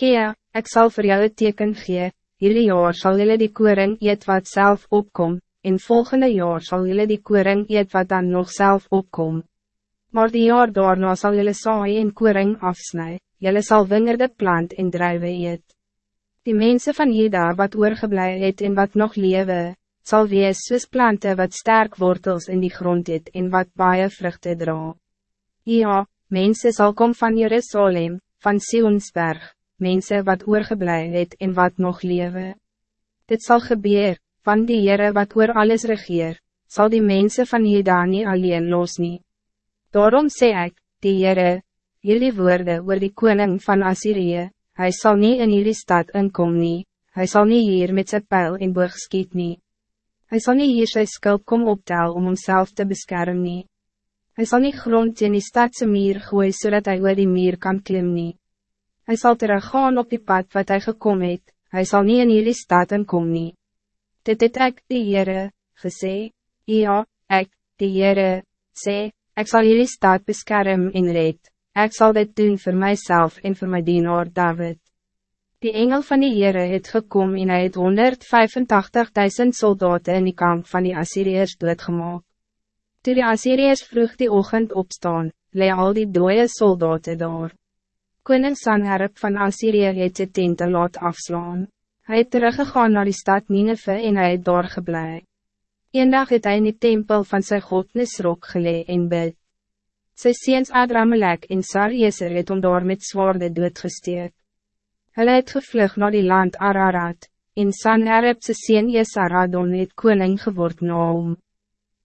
Kea, ik zal voor jou het teken gee, hierdie jaar zal jullie die koring eet wat zelf opkom, in volgende jaar zal jullie die koring eet wat dan nog zelf opkom. Maar die jaar daarna zal jullie saai en koring afsnij, jullie zal wingerde plant en druiven eet. Die mensen van Jeda wat oorgeblij het en wat nog lewe, zal wees soos plante wat sterk wortels in die grond het en wat baie vruchten dra. Ja, mensen zal komen van Jerusalem, van Sionsberg, mensen wat oorgeblij het en wat nog lewe. Dit zal gebeuren, van die Heere wat oor alles regeer, zal die mensen van Jeda nie alleen los nie. Daarom sê ik, die Heere, jullie woorden oor die koning van Assyrië, hij zal niet in jullie stad inkom nie, hy sal nie hier met zijn pijl in boog skiet nie. Hy sal nie hier sy skulp kom optel om homself te beschermen nie. Hy sal nie grond in die stadse muur gooi zodat hij oor die muur kan klim nie. Hy sal teruggaan op die pad wat hij gekom het, hy sal nie in jullie stad inkom nie. Dit het ek die Heere, gesê, ja, ek, die Heere, sê, ek sal jullie stad beschermen in red, ek sal dit doen voor mijzelf en voor my dienaar David. Die engel van die Heere het gekom en hy het 185.000 soldaten in die kamp van die Assyriërs doodgemaak. Toe die Assyriërs vroeg die ochtend opstaan, lei al die dode soldaten daar. Koning Sanherib van Assyrië het sy tente laat afslaan. Hij het teruggegaan naar die stad Nineve en hy het daar geblei. Eendag het hy in die tempel van sy God Nisrok gelee en bid. Sy seens Adramelek en Sarjeser het om daar met zwaarde doodgesteek. Hulle het gevlug naar die land Ararat, en Sanherib sy seen Jesaradon het koning geword na hom.